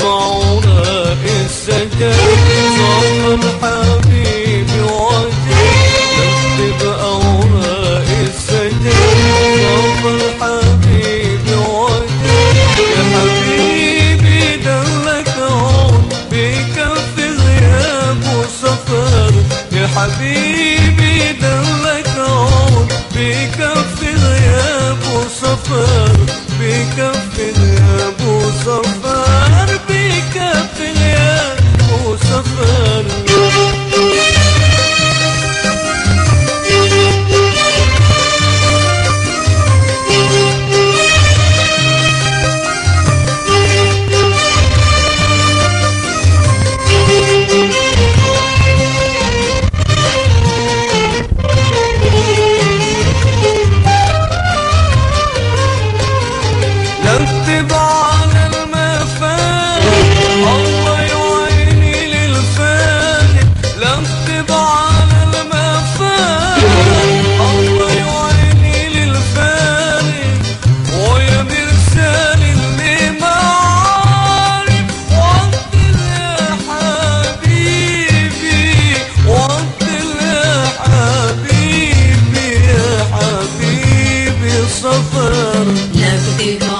يضعون الزكاة صاح الحبيب وجه تكتب أوراق الزكاة صاح الحبيب وجه يا حبيبي دلك ربي كف غياب وسفر. يا حبيبي دلك ربي كف غياب وسفر. بكف غياب وسفر. Never give up.